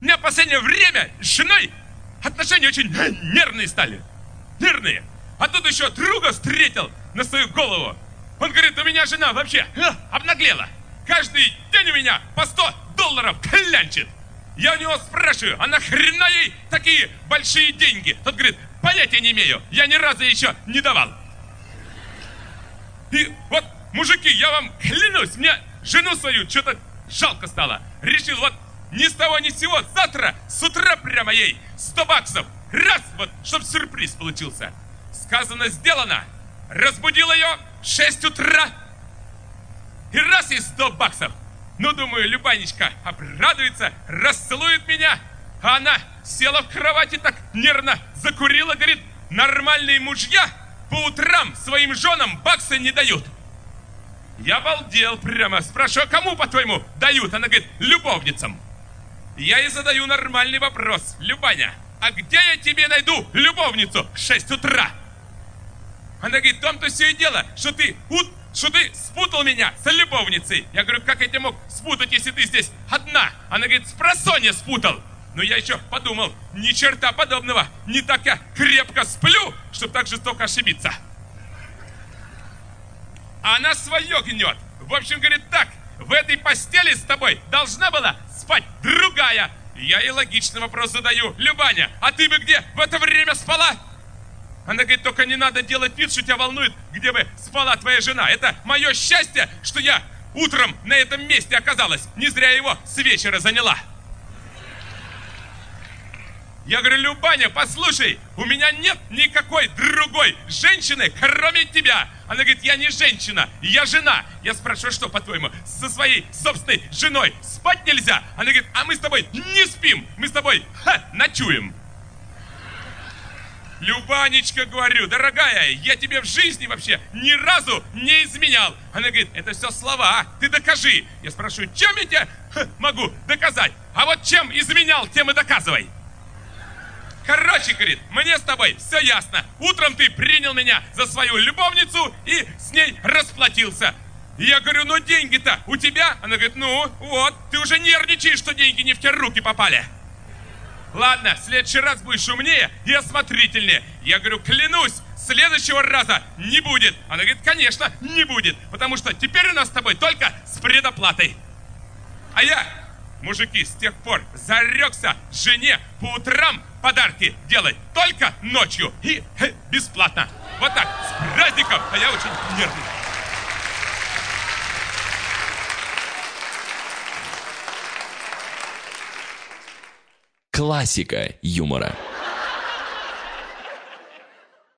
У меня в последнее время с женой отношения очень нервные стали. Нервные. А тут еще друга встретил на свою голову. Он говорит, у меня жена вообще э, обнаглела. Каждый день у меня по 100 долларов клянчит. Я у него спрашиваю, а нахрена ей такие большие деньги? Тот говорит, понятия не имею, я ни разу еще не давал. И вот, мужики, я вам клянусь, мне жену свою что-то жалко стало. Решил вот ни с того ни с сего, завтра с утра прямо ей 100 баксов. Раз, вот, чтоб сюрприз получился. Сказано, сделано. Разбудил ее в 6 утра. И раз и 100 баксов. Ну, думаю, Любанечка обрадуется, расцелует меня. А она села в кровати так нервно, закурила, говорит, нормальные мужья по утрам своим женам баксы не дают. Я обалдел прямо. Спрашиваю, кому, по-твоему, дают? Она говорит, любовницам. Я ей задаю нормальный вопрос. Любаня, а где я тебе найду любовницу в 6 утра? Она говорит, в том-то все и дело, что ты, что ты спутал меня с любовницей. Я говорю, как я тебя мог спутать, если ты здесь одна? Она говорит, с просонья спутал. Но я еще подумал, ни черта подобного, не так я крепко сплю, чтобы так жестоко ошибиться. Она свое гнет. В общем, говорит так, в этой постели с тобой должна была спать другая. Я ей логичный вопрос задаю. Любаня, а ты бы где в это время спала? Она говорит, только не надо делать вид, что тебя волнует, где бы спала твоя жена. Это мое счастье, что я утром на этом месте оказалась. Не зря его с вечера заняла. Я говорю, Любаня, послушай, у меня нет никакой другой женщины, кроме тебя. Она говорит, я не женщина, я жена. Я спрашиваю, что, по-твоему, со своей собственной женой спать нельзя? Она говорит, а мы с тобой не спим, мы с тобой ха, ночуем. Любанечка, говорю, дорогая, я тебе в жизни вообще ни разу не изменял. Она говорит, это все слова, ты докажи. Я спрашиваю, чем я тебе могу доказать? А вот чем изменял, тем и доказывай. Короче, говорит, мне с тобой все ясно. Утром ты принял меня за свою любовницу и с ней расплатился. Я говорю, ну деньги-то у тебя? Она говорит, ну вот, ты уже нервничаешь, что деньги не в те руки попали. Ладно, в следующий раз будешь умнее и осмотрительнее. Я говорю, клянусь, следующего раза не будет. Она говорит, конечно, не будет, потому что теперь у нас с тобой только с предоплатой. А я, мужики, с тех пор зарекся жене по утрам подарки делать только ночью и э, бесплатно. Вот так, с праздником, а я очень нервный. Классика юмора.